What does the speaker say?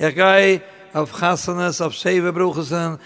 Er ich gehe auf Chassanes, auf Schewe Bruchesen,